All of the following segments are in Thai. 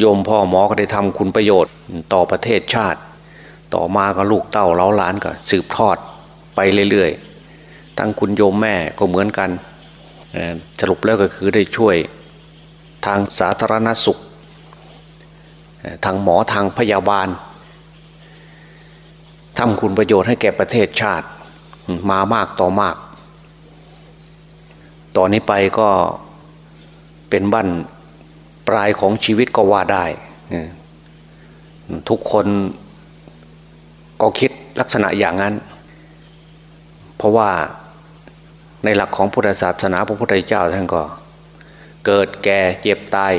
โยมพ่อหมอก็ได้ทำคุณประโยชน์ต่อประเทศชาติ ต่อมาก็ลูกเต้าเล้าหลานก็สืบทอดไปเรื่อยๆทั้งคุณโยมแม่ก็เหมือนกันสรุปแล้วก็คือได้ช่วยทางสาธารณสุข ทางหมอทางพยาบาลทำคุณประโยชน์ให้แก่ประเทศชาติมามากต่อมาก ต่อนนี้ไปก็เป็นบั้น ปลายของชีวิตก็ว่าได้ ทุกคนก็คิดลักษณะอย่างนั้น เพราะว่าในหลักของพุทธศาสนาพระพุทธเจ้าท่านก็ เกิดแก่เจ็บตาย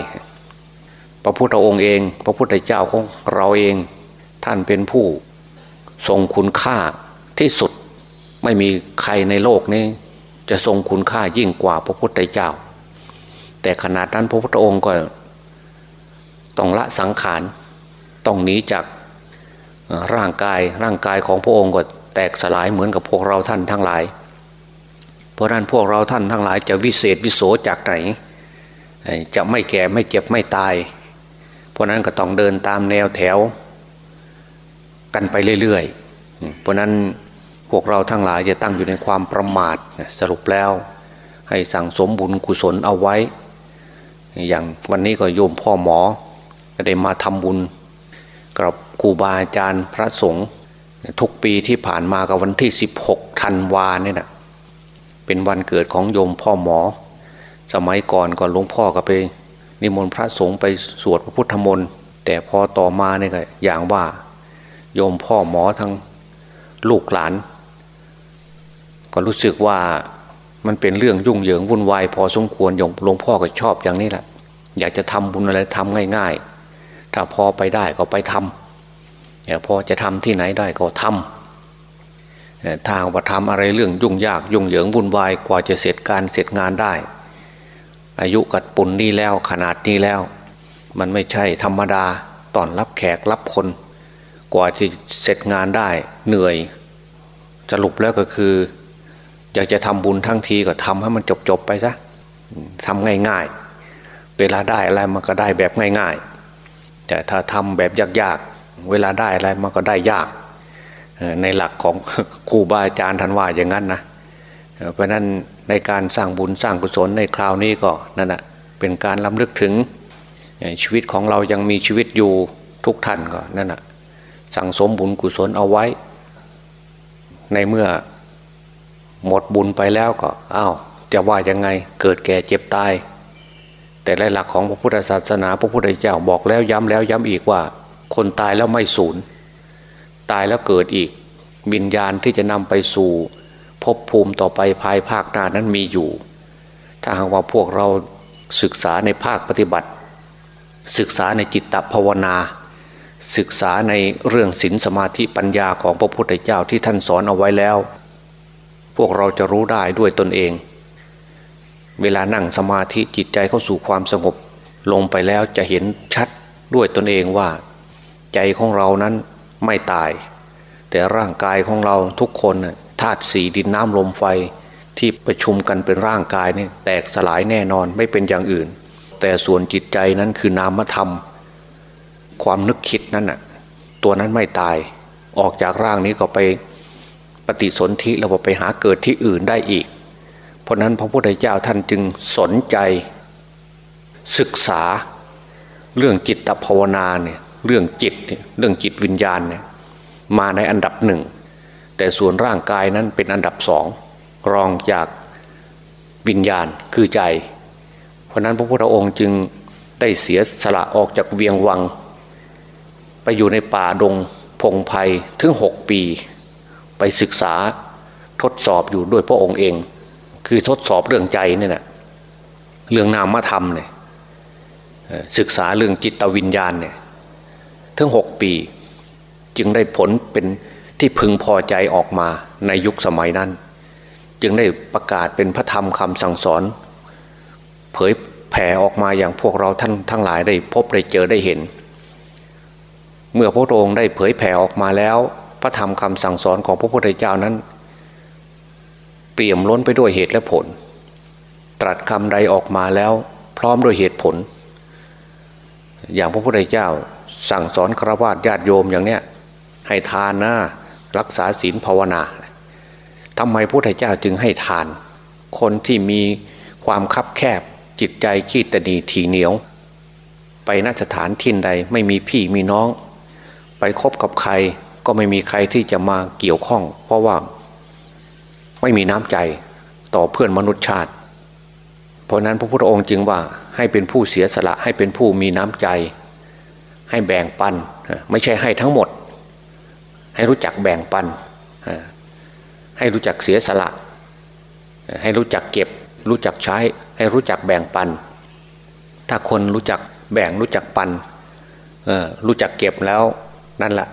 พระพุทธองค์เอง พระพุทธเจ้าของเราเองท่านเป็นผู้ทรงคุณค่าที่สุดไม่มีใครในโลกนี้ จะทรงคุณค่ายิ่งกว่าพระพุทธเจ้า แต่ขนาดนั้นพระพุทธองค์ก็ ต้องละสังขารต้องหนีจากร่างกายร่างกายของพระองค์ก็แตกสลายเหมือนกับพวกเราท่านทั้งหลาย เพราะนั้นพวกเราท่านทั้งหลายจะวิเศษวิโสจากไหน จะไม่แก่ไม่เจ็บไม่ตาย เพราะนั้นก็ต้องเดินตามแนวแถว กันไปเรื่อยๆ เพราะนั้นพวกเราทั้งหลายจะตั้งอยู่ในความประมาทสรุปแล้ว ให้สั่งสมบุญกุศลเอาไว้ อย่างวันนี้ก็โยมพ่อหมอ ได้มาทำบุญกับครูบาอาจารย์พระสงฆ์ทุกปีที่ผ่านมากับวันที่ 16ธันวาเนี่ยนะเป็นวันเกิดของโยมพ่อหมอ สมัยก่อนก่อนหลวงพ่อก็ไป นิมนต์พระสงฆ์ไปสวดพระพุทธมนต์แต่พอต่อมาเนี่ยก็อย่างว่า โยมพ่อหมอทั้งลูกหลาน ก็รู้สึกว่ามันเป็นเรื่องยุ่งเหยิงวุ่นวายพอสมควรโยมหลวงพ่อก็ชอบอย่างนี้แหละ อยากจะทำบุญอะไรทำง่าย ๆ ถ้าพอไปได้ก็ไปทำอย่าพอจะทำที่ไหนได้ก็ทำทางว่าทำอะไรเรื่องยุ่งยากยุ่งเหยิงวุ่นวายกว่าจะเสร็จการเสร็จงานได้ อายุกัดปุ่นนี้แล้วขนาดนี้แล้ว มันไม่ใช่ธรรมดาตอนรับแขกรับคน กว่าจะเสร็จงานได้เหนื่อยสรุปแล้วก็คือ อยากจะทำบุญทั้งทีก็ทำให้มันจบๆไปซะทำง่ายๆ เวลาได้อะไรมันก็ได้แบบง่ายๆ แต่ถ้าทำแบบยากๆ เวลาได้อะไรมันก็ได้ยาก ในหลักของครูบาอาจารย์ท่านว่าอย่างนั้นนะเพราะนั้นในการสร้างบุญสร้างกุศลในคราวนี้ก็นั่นแหะเป็นการล้ำลึกถึงชีวิตของเรายังมีชีวิตอยู่ทุกท่านก็นั่นแหะสั่งสมบุญกุศลเอาไว้ ในเมื่อหมดบุญไปแล้วก็อา้าวจะว่ายังไงเกิดแก่เจ็บตาย แต่ในหลักของพระพุทธศาสนาพระพุทธเจ้าบอกแล้วย้ำแล้วย้ำอีกว่า คนตายแล้วไม่สูญตายแล้วเกิดอีกวิญญาณที่จะนำไปสู่ภพภูมิต่อไปภายภาคหน้านั้นมีอยู่ ถ้าหากว่าพวกเราศึกษาในภาคปฏิบัติ ศึกษาในจิตตภาวนา ศึกษาในเรื่องศีลสมาธิปัญญาของพระพุทธเจ้าที่ท่านสอนเอาไว้แล้ว พวกเราจะรู้ได้ด้วยตนเอง เวลานั่งสมาธิจิตใจเข้าสู่ความสงบ ลงไปแล้วจะเห็นชัดด้วยตนเองว่า ใจของเรานั้นไม่ตาย แต่ร่างกายของเราทุกคนธาตุสีดินน้ำลมไฟที่ประชุมกันเป็นร่างกายนี่แตกสลายแน่นอนไม่เป็นอย่างอื่น แต่ส่วนจิตใจนั้นคือนามธรรม ความนึกคิดนั้นน่ะตัวนั้นไม่ตายออกจากร่างนี้ก็ไปปฏิสนธิแล้วไปหาเกิดที่อื่นได้อีก เพราะนั้นพระพุทธเจ้าท่านจึงสนใจศึกษาเรื่องจิตภาวนาเนี่ยเรื่องจิตเรื่องจิตวิญญาณเนี่ยมาในอันดับหนึ่ง แต่ส่วนร่างกายนั้นเป็นอันดับสองรองจากวิญญาณคือใจ เพราะนั้นพระพุทธองค์จึงได้เสียสละออกจากเวียงวัง ไปอยู่ในป่าดงพงไพ่ถึงหกปี ไปศึกษาทดสอบอยู่ด้วยพระองค์เอง คือทดสอบเรื่องใจเนี่ยนะเรื่องนามธรรมเนี่ยศึกษาเรื่องจิตวิญญาณเนี่ยถึงหกปี จึงได้ผลเป็นที่พึงพอใจออกมาในยุคสมัยนั้น จึงได้ประกาศเป็นพระธรรมคำสั่งสอน เผยแผ่ออกมาอย่างพวกเราท่านทั้งหลายได้พบได้เจอได้เห็น เมื่อพระองค์ได้เผยแผ่ออกมาแล้ว พระธรรมคำสั่งสอนของพระพุทธเจ้านั้น เปี่ยมล้นไปด้วยเหตุและผล ตรัสคำใดออกมาแล้ว พร้อมด้วยเหตุผล อย่างพระพุทธเจ้า สั่งสอนครวญญาติโยมอย่างเนี้ยให้ทานนะรักษาศีลภาวนาทำไมพระพุทธเจ้าจึงให้ทาน คนที่มีความคับแคบจิตใจขี้ตนีทีเหนียว ไปนสถานทินใดไม่มีพี่มีน้อง ไปคบกับใครก็ไม่มีใครที่จะมาเกี่ยวข้อง เพราะว่า ไม่มีน้ำใจต่อเพื่อนมนุษยชาติ เพราะนั้นพระพุทธองค์จึงว่าให้เป็นผู้เสียสละให้เป็นผู้มีน้ำใจ ให้แบ่งปันไม่ใช่ให้ทั้งหมด ให้รู้จักแบ่งปัน ให้รู้จักเสียสละ ให้รู้จักเก็บ รู้จักใช้ ให้รู้จักแบ่งปัน ถ้าคนรู้จักแบ่งรู้จักปันรู้จักเก็บแล้วนั่นแหละ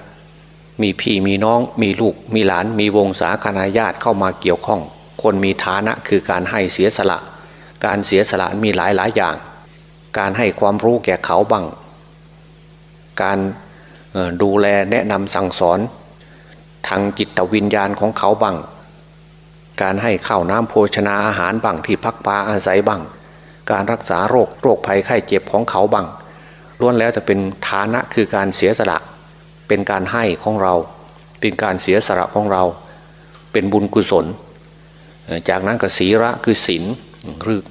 มีพี่มีน้อง มีลูก มีหลาน มีวงศาคณาญาติเข้ามาเกี่ยวข้อง คนมีฐานะคือการให้เสียสละ การเสียสละมีหลายหลายอย่าง การให้ความรู้แก่เขาบ้าง การดูแลแนะนำสั่งสอน ทางจิตวิญญาณของเขาบ้าง การให้ข้าวน้ำโภชนาอาหารบ้างที่พักปาอาศัยบ้าง การรักษาโรคโรคภัยไข้เจ็บของเขาบ้างล้วนแล้วจะเป็นฐานะคือการเสียสละ เป็นการให้ของเรา เป็นการเสียสละของเรา เป็นบุญกุศล จากนั้นก็ศีระคือศีล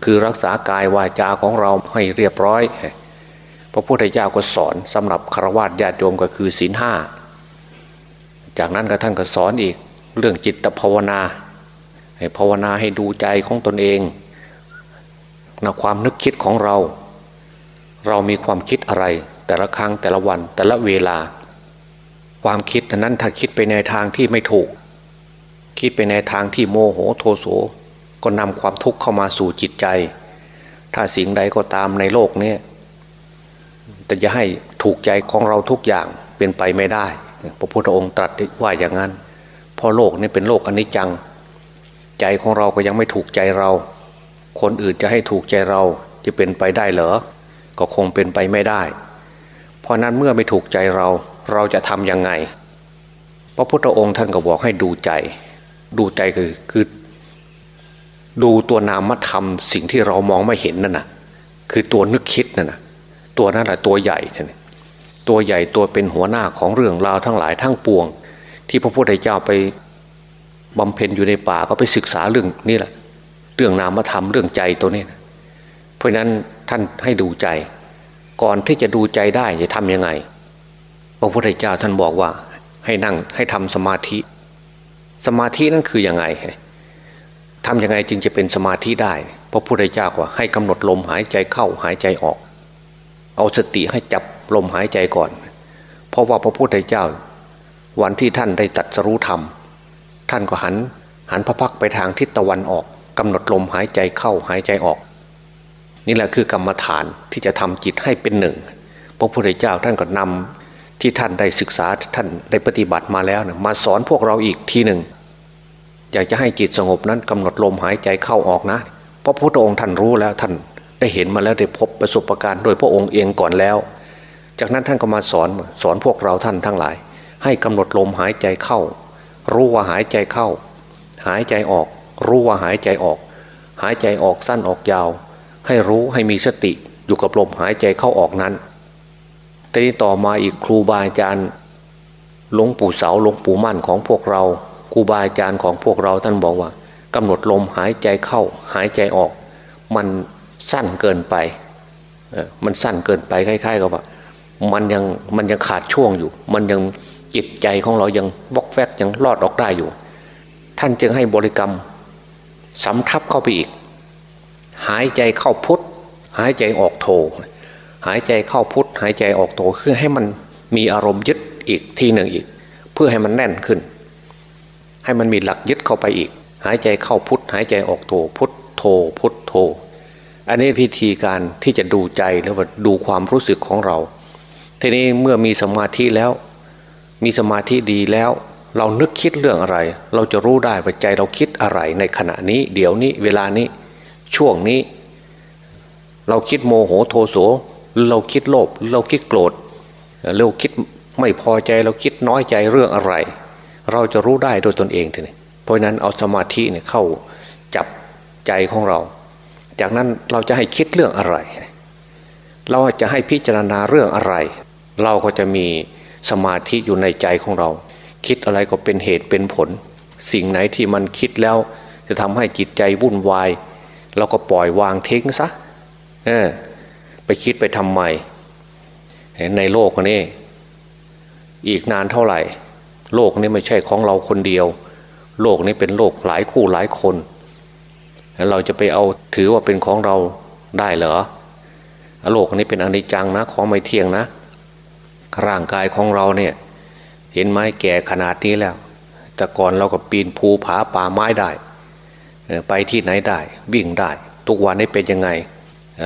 คือรักษากายวาจาของเราให้เรียบร้อย พระพุทธเจ้าก็สอนสำหรับครวญญาติโยมก็คือศีลห้าจากนั้นก็ท่านก็สอนอีกเรื่องจิตภาวนาให้ภาวนาให้ดูใจของตนเองนะความนึกคิดของเรา เรามีความคิดอะไร แต่ละครั้งแต่ละวันแต่ละเวลา ความคิดนั้นถ้าคิดไปในทางที่ไม่ถูก คิดไปในทางที่โมโหโทโสก็นำความทุกข์เข้ามาสู่จิตใจ ถ้าสิ่งใดก็ตามในโลกนี้แต่จะให้ถูกใจของเราทุกอย่างเป็นไปไม่ได้ พระพุทธองค์ตรัสว่าอย่างนั้นเพราะโลกนี้เป็นโลกอนิจจัง ใจของเราก็ยังไม่ถูกใจเรา คนอื่นจะให้ถูกใจเราจะเป็นไปได้เหรอก็คงเป็นไปไม่ได้ เพราะนั้นเมื่อไม่ถูกใจเรา เราจะทำยังไง พระพุทธองค์ท่านก็บอกให้ดูใจ ดูใจคือคือดูตัวนามธรรมสิ่งที่เรามองไม่เห็นนั่นนะคือตัวนึกคิดนั่นนะตัวนั้นแหละตัวใหญ่ท่านตัวใหญ่ตัวเป็นหัวหน้าของเรื่องราวทั้งหลายทั้งปวง ที่พระพุทธเจ้าไปบำเพ็ญอยู่ในป่าก็ไปศึกษาเรื่องนี่แหละ เรื่องนามธรรมเรื่องใจตัวนี้ เพราะนั้นท่านให้ดูใจ ก่อนที่จะดูใจได้จะทำยังไง พระพุทธเจ้าท่านบอกว่า ให้นั่งให้ทำสมาธิ สมาธินั่นคือยังไงทำยังไงจึงจะเป็นสมาธิได้ พระพุทธเจ้าว่าให้กำหนดลมหายใจเข้าหายใจออก เอาสติให้จับลมหายใจก่อน เพราะว่าพระพุทธเจ้า วันที่ท่านได้ตัดสรู้ธรรม ท่านก็หันหันพระพักไปทางทิศตะวันออกกำหนดลมหายใจเข้าหายใจออก นี่แหละคือกรรมฐานที่จะทำจิตให้เป็นหนึ่ง พระพุทธเจ้าท่านก็นำ ที่ท่านได้ศึกษาท่านได้ปฏิบัติมาแล้วนี่ยมาสอนพวกเราอีกทีหนึ่งอยากจะให้จิตสงบนั้นกำหนดลมหายใจเข้าออกนะ เพราะพระองค์ท่านรู้แล้วท่านได้เห็นมาแล้วได้พบประสบการณ์โดยพระองค์เองก่อนแล้ว จากนั้นท่านก็มาสอนสอนพวกเราท่านทั้งหลาย ให้กำหนดลมหายใจเข้า รู้ว่าหายใจเข้า หายใจออก รู้ว่าหายใจออก หายใจออกสั้นออกยาว ให้รู้ให้มีสติอยู่กับลมหายใจเข้าออกนั้น แต่นี้ต่อมาอีกครูบาอาจารย์หลวงปู่เสาหลวงปู่มั่นของพวกเราครูบาอาจารย์ของพวกเราท่านบอกว่ากำหนดลมหายใจเข้าหายใจออก มันสั้นเกินไปมันสั้นเกินไปคล้ายๆกับว่ามันยังมันยังขาดช่วงอยู่ มันยังจิตใจของเรายังวอกแวกยังรอดออกได้อยู่ ท่านจึงให้บริกรรมสำทับเข้าไปอีก หายใจเข้าพุทหายใจออกโท หายใจเข้าพุทหายใจออกโทคือให้มันมีอารมณ์ยึดอีกทีหนึ่งอีก เพื่อให้มันแน่นขึ้น ให้มันมีหลักยึดเข้าไปอีก หายใจเข้าพุทหายใจออกโทพุทโทพุทโทอันนี้วิธีการที่จะดูใจแล้วว่าดูความรู้สึกของเรา ทีนี้เมื่อมีสมาธิแล้ว มีสมาธิดีแล้ว เรานึกคิดเรื่องอะไร เราจะรู้ได้ว่าใจเราคิดอะไรในขณะนี้ เดี๋ยวนี้เวลานี้ช่วงนี้ เราคิดโมโหโทโส เราคิดโลภเราคิดโกรธเราคิดไม่พอใจเราคิดน้อยใจเรื่องอะไร เราจะรู้ได้โดยตนเองทีนี้เพราะนั้นเอาสมาธิเนี่ยเข้าจับใจของเรา จากนั้นเราจะให้คิดเรื่องอะไร เราจะให้พิจารณาเรื่องอะไร เราก็จะมีสมาธิอยู่ในใจของเรา คิดอะไรก็เป็นเหตุเป็นผล สิ่งไหนที่มันคิดแล้ว จะทำให้จิตใจวุ่นวาย เราก็ปล่อยวางทิ้งซะเออ คิดไปทำไมในโลกนี้ อีกนานเท่าไหร่ โลกนี้ไม่ใช่ของเราคนเดียว โลกนี้เป็นโลกหลายคู่หลายคนเราจะไปเอาถือว่าเป็นของเราได้เหรอโลกนี้เป็นอนิจจังนะของไม่เที่ยงนะ ร่างกายของเราเนี่ย เห็นไม้แก่ขนาดนี้แล้ว แต่ก่อนเราก็ปีนภูผาป่าไม้ได้ ไปที่ไหนได้ วิ่งได้ ทุกวันนี้เป็นยังไง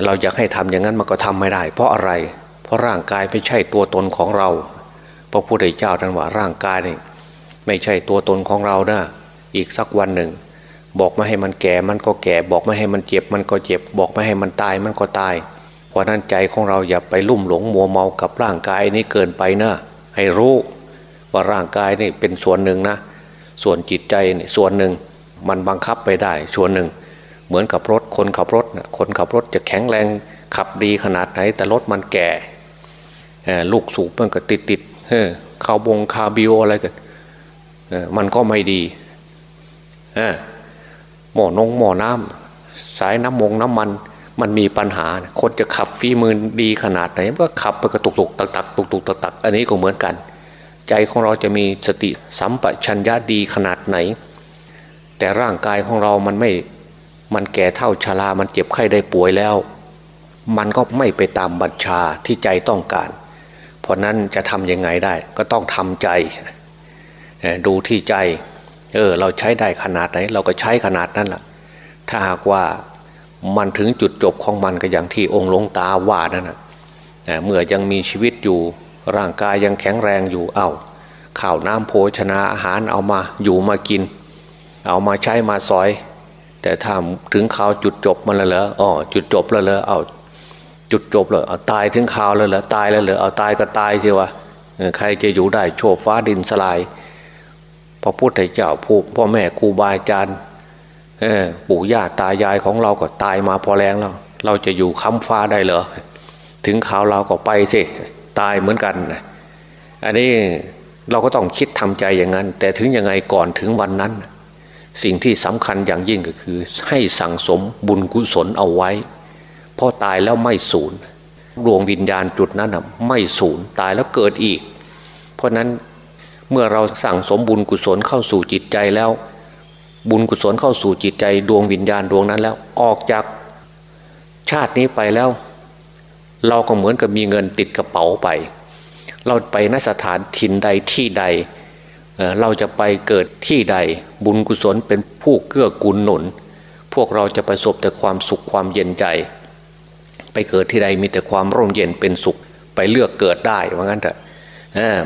เราอยากให้ทำอย่างนั้นมันก็ทำไม่ได้ เพราะอะไร เพราะร่างกายไม่ใช่ตัวตนของเรา พระพุทธเจ้าท่านว่าร่างกายนี่ไม่ใช่ตัวตนของเรานะอีกสักวันหนึ่ง บอกไม่ให้มันแก่มันก็แก่ บอกไม่ให้มันเจ็บมันก็เจ็บ บอกไม่ให้มันตายมันก็ตาย เพราะนั้นใจของเราอย่าไปลุ่มหลงมัวเมากับร่างกายนี้เกินไปนะให้รู้ว่าร่างกายนี่เป็นส่วนหนึ่งนะ ส่วนจิตใจนี่ส่วนหนึ่งมันบังคับไปได้ส่วนหนึ่ง เหมือนกับรถคนขับรถนะคนขับรถจะแข็งแรงขับดีขนาดไหน แต่รถมันแก่ลูกสูบมันก็ติดติดคาบงคาบิวออะไรกันมันก็ไม่ดีหม้อนงหม้อน้ำสายน้ำมงน้ำมันมันมีปัญหา คนจะขับฟีมือดีขนาดไหนก็ขับไปกระตุกตุกตักตักตุกตุกตักตักอันนี้ก็เหมือนกัน ใจของเราจะมีสติสัมปชัญญะดีขนาดไหน แต่ร่างกายของเรามันไม่ มันแก่เท่าชรามันเจ็บไข้ได้ป่วยแล้ว มันก็ไม่ไปตามบัญชาที่ใจต้องการ เพราะนั้นจะทำยังไงได้ ก็ต้องทำใจ ดูที่ใจ เออ เราใช้ได้ขนาดไหน เราก็ใช้ขนาดนั้นแหละถ้าหากว่ามันถึงจุดจบของมันก็อย่างที่องค์หลวงตาว่านั่นนะเมื่อยังมีชีวิตอยู่ร่างกายยังแข็งแรงอยู่เอา้าข้าวน้ำโภชนาอาหารเอามาอยู่มากิน เอามาใช้มาซอย แต่ถ้าถึงข่าวจุดจบมันแล้วเหรออ๋อจุดจบแล้วเหรอเอาจุดจบเลยเอาตายถึงข่าวแล้วเหรอตายแล้วเหรอเอาตายก็ตายสิวะใครจะอยู่ได้โชว์ฟ้าดินสลายพระพุทธเจ้าผู้พ่อแม่ครูบาอาจารย์ปู่ย่าตายายของเราก็ตายมาพอแรงแล้ว เราจะอยู่ค้ำฟ้าได้เหรอถึงข่าวเราก็ไปสิตายเหมือนกันอันนี้เราก็ต้องคิดทำใจอย่างนั้น แต่ถึงยังไงก่อนถึงวันนั้น สิ่งที่สำคัญอย่างยิ่งก็คือ ให้สั่งสมบุญกุศลเอาไว้พอตายแล้วไม่สูญดวงวิญญาณจุดนั้นไม่สูญตายแล้วเกิดอีก เพราะนั้นเมื่อเราสั่งสมบุญกุศลเข้าสู่จิตใจแล้ว บุญกุศลเข้าสู่จิตใจดวงวิญญาณดวงนั้นแล้วออกจากชาตินี้ไปแล้ว เราก็เหมือนกับมีเงินติดกระเป๋าไป เราไปนสถานถิ่นใดที่ใด เราจะไปเกิดที่ใดบุญกุศลเป็นผู้เกื้อกูลหนุน พวกเราจะประสบแต่ความสุขความเย็นใจ ไปเกิดที่ใดมีแต่ความร่มเย็นเป็นสุข ไปเลือกเกิดได้ว่างั้นเถอะ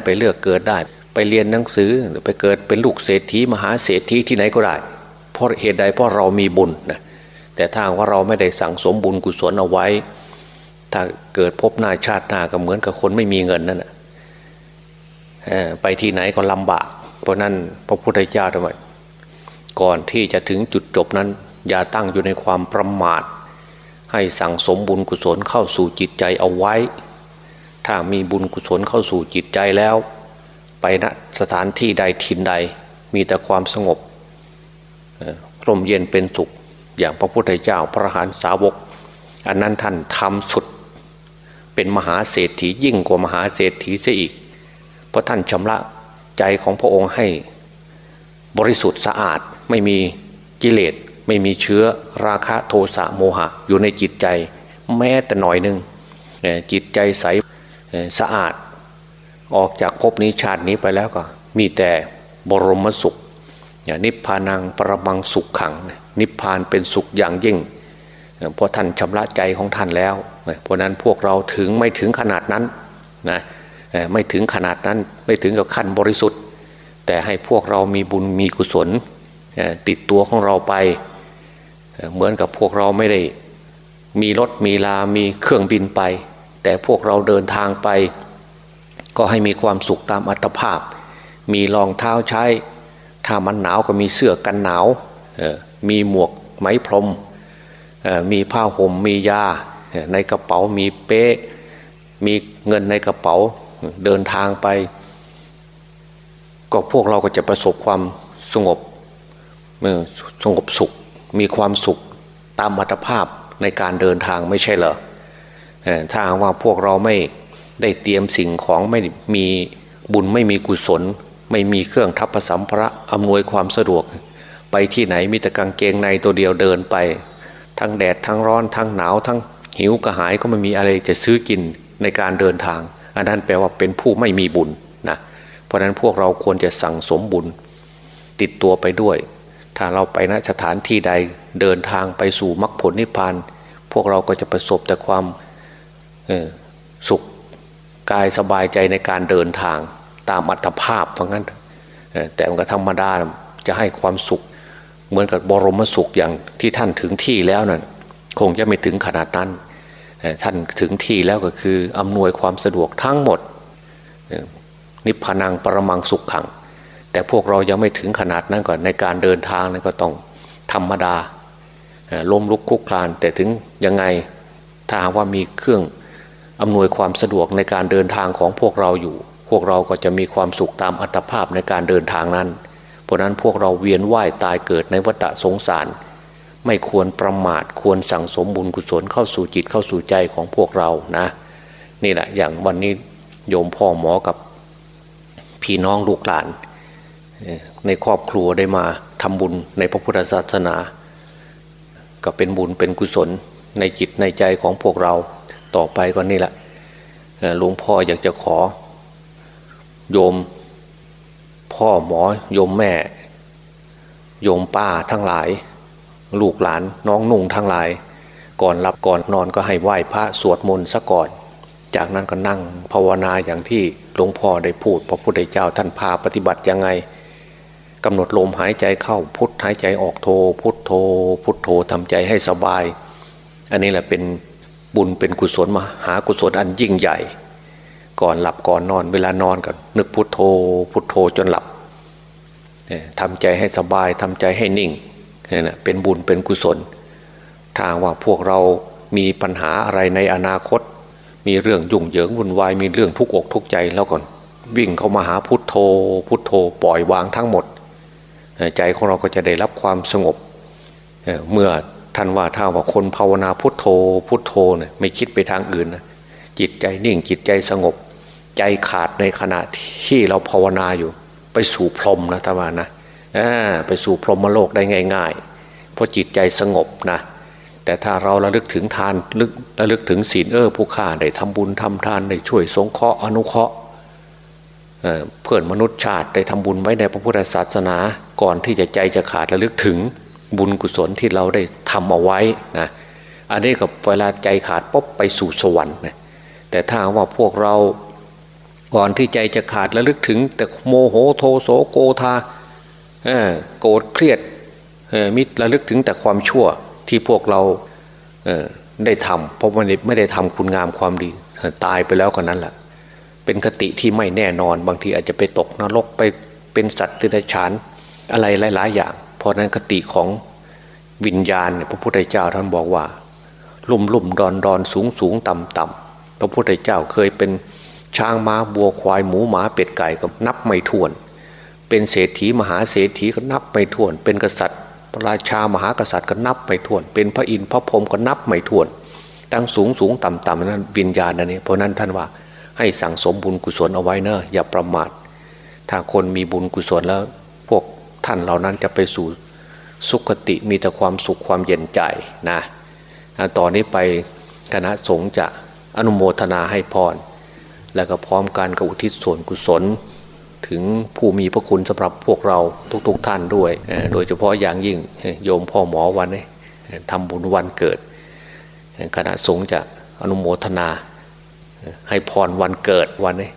ไปเลือกเกิดได้ ไปเรียนหนังสือหรือไปเกิดเป็นลูกเศรษฐีมหาเศรษฐีที่ไหนก็ได้เพราะเหตุใดเพราะเรามีบุญนะแต่ถ้าว่าเราไม่ได้สั่งสมบุญกุศลเอาไว้ ถ้าเกิดพบหน้าชาติหน้าก็เหมือนกับคนไม่มีเงินนั่นแหะไปที่ไหนก็ลำบาก ราะนั้นพระพุทธเจ้าทำไมก่อนที่จะถึงจุดจบนั้น อย่าตั้งอยู่ในความประมาท ให้สั่งสมบุญกุศลเข้าสู่จิตใจเอาไว้ ถ้ามีบุญกุศลเข้าสู่จิตใจแล้ว ไปณสถานที่ใดทินใดมีแต่ความสงบร่มเย็นเป็นสุข อย่างพระพุทธเจ้าพระหานสาวก อันนั้นท่านทำสุด เป็นมหาเศรษฐียิ่งกว่ามหาเศรษฐีเสียอีก เพราะท่านชำระ ใจของพระองค์ให้บริสุทธิ์สะอาดไม่มีกิเลสไม่มีเชื้อราคะโทสะโมหะ อยู่ในจิตใจแม้แต่หน่อยหนึ่งจิตใจใสสะอาด ออกจากภพนี้ชาตินี้ไปแล้วก็ มีแต่บรมสุขนิพพานังประมังสุขขัง นิพพานเป็นสุขอย่างยิ่งเพราะท่านชำระใจของท่านแล้ว เพราะนั้นพวกเราถึงไม่ถึงขนาดนั้นนะ ไม่ถึงขนาดนั้นไม่ถึงกับขั้นบริสุทธิ์ แต่ให้พวกเรามีบุญมีกุศลติดตัวของเราไป เหมือนกับพวกเราไม่ได้มีรถมีลา มีเครื่องบินไป แต่พวกเราเดินทางไป ก็ให้มีความสุขตามอัตภาพ มีรองเท้าใช้ ถ้ามันหนาวก็มีเสื้อกันหนาวมีหมวกไหมพรมมีผ้าห่มมียาในกระเป๋ามีเป๊ะมีเงินในกระเป๋า เดินทางไป ก็พวกเราก็จะประสบความสงบสงบสุข มีความสุขตามอัตภาพในการเดินทางไม่ใช่เหรอถ้าว่าพวกเราไม่ได้เตรียมสิ่งของไม่มีบุญไม่มีกุศล ไม่มีเครื่องทัพผสัมภระอำนวยความสะดวก ไปที่ไหนมีแต่กางเกงในตัวเดียวเดินไป ทั้งแดดทั้งร้อนทั้งหนาวทั้งหิวกระหายก็ไม่มีอะไรจะซื้อกินในการเดินทาง อันนั้นแปลว่าเป็นผู้ไม่มีบุญนะเพราะนั้นพวกเราควรจะสั่งสมบุญ ติดตัวไปด้วย ถ้าเราไปณสถานที่ใดเดินทางไปสู่มรรคผลนิพพาน พวกเราก็จะประสบแต่ความสุขกายสบายใจในการเดินทางตามอัตภาพเพราะงั้นแต่มันก็ธรรมดาจะให้ความสุข เหมือนกับบรมสุขอย่างที่ท่านถึงที่แล้วนั่นคงจะไม่ถึงขนาดนั้น ท่านถึงที่แล้วก็คืออำนวยความสะดวกทั้งหมด นิพพานังปรมังสุขขัง แต่พวกเรายังไม่ถึงขนาดนั้นก่อนในการเดินทางนั้นก็ต้องธรรมดาล้มลุกคุกคลาน แต่ถึงยังไงถ้าหากว่ามีเครื่องอำนวยความสะดวกในการเดินทางของพวกเราอยู่ พวกเราก็จะมีความสุขตามอัตภาพในการเดินทางนั้น เพราะนั้นพวกเราเวียนว่ายตายเกิดในวัฏสงสาร ไม่ควรประมาทควรสั่งสมบุญกุศลเข้าสู่จิตเข้าสู่ใจของพวกเรานะ นี่แหละอย่างวันนี้โยมพ่อหมอกับพี่น้องลูกหลาน ในครอบครัวได้มาทำบุญในพระพุทธศาสนา ก็เป็นบุญเป็นกุศลในจิตในใจของพวกเราต่อไปก็นี่แหละหลวงพ่ออยากจะขอ โยมพ่อหมอโยมแม่ โยมป้าทั้งหลาย ลูกหลานน้องนุ่งทั้งหลาย ก่อนหลับก่อนนอนก็ให้ไหว้พระสวดมนต์ซะก่อน จากนั้นก็นั่งภาวนาอย่างที่หลวงพ่อได้พูดพระพุทธเจ้าท่านพาปฏิบัติยังไงกำหนดลมหายใจเข้าพุทหายใจออกโทพุทโท พุทโททำใจให้สบาย อันนี้แหละเป็นบุญเป็นกุศลมาหากุศลอันยิ่งใหญ่ ก่อนหลับก่อนนอนเวลานอนกันนึกพุทโธพุทโธจนหลับทำใจให้สบายทำใจให้นิ่ง นี่เป็นบุญเป็นกุศล ถ้าว่าพวกเรามีปัญหาอะไรในอนาคต มีเรื่องยุ่งเหยิงวุ่นวายมีเรื่องทุกอกทุกใจแล้วก่อน วิ่งเข้ามาหาพุทโธ พุทโธปล่อยวางทั้งหมด ใจของเราก็จะได้รับความสงบ เมื่อท่านว่าถ้าว่าคนภาวนาพุทโธ พุทโธเนี่ยไม่คิดไปทางอื่นนะจิตใจนิ่งจิตใจสงบ ใจขาดในขณะที่เราภาวนาอยู่ ไปสู่พรมนะท่านว่านะ ไปสู่พรหมโลกได้ง่าย ๆ เพราะจิตใจสงบนะแต่ถ้าเราระลึกถึงทานลึกระลึกถึงศีลเออผู้ฆ่าได้ทำบุญทำทานได้ช่วยสงเคราะห์อนุเคราะห์เพื่อนมนุษย์ชาติได้ทำบุญไว้ในพระพุทธศาสนา ก่อนที่จะใจจะขาดระลึกถึงบุญกุศลที่เราได้ทำเอาไว้นะอันนี้กับเวลาใจขาดปุ๊บไปสู่สวรรค์นะแต่ถ้าว่าพวกเราก่อนที่ใจจะขาดระลึกถึง แต่โมโหโทโสโกธา โกรธเครียดมิตรระลึกถึงแต่ความชั่วที่พวกเราได้ทำเพราะมันไม่ได้ทำคุณงามความดีตายไปแล้วก็นั้นแหละเป็นคติที่ไม่แน่นอนบางทีอาจจะไปตกนรกไปเป็นสัตว์ที่ได้ฉานอะไรหลาย ๆ อย่าง เพราะนั้นคติของวิญญาณพระพุทธเจ้าท่านบอกว่า ลุ่มลุ่มดอนดอนสูงสูงต่ำต่ำพระพุทธเจ้าเคยเป็นช้างม้าบัวควายหมูหมาเป็ดไก่ก็นับไม่ถ้วน เป็นเศรษฐีมหาเศรษฐีก็นับไม่ถ้วน เป็นกษัตริย์ราชามหากษัตริย์ก็นับไม่ถ้วน เป็นพระอินทร์พระพรหมก็นับไม่ถ้วน ตั้งสูงสูงต่ำต่ำนั้นวิญญาณนั่นเองเพราะนั้นท่านว่าให้สั่งสมบุญกุศลเอาไว้เนอะอย่าประมาท ถ้าคนมีบุญกุศลแล้ว พวกท่านเหล่านั้นจะไปสู่สุคติมีแต่ความสุขความเย็นใจนะต่อนนี้ไปคณะสงฆ์จะอนุโมทนาให้พร แล้วก็พร้อมการกอุทิศส่วนกุศล ถึงผู้มีพระคุณสำหรับพวกเราทุกๆทท่านด้วย โดยเฉพาะอย่างยิ่งโยมพ่อหมอวันนี้ทำบุญวันเกิดคณะสงฆ์จะอนุโมทนาให้พรวันเกิดวันนี้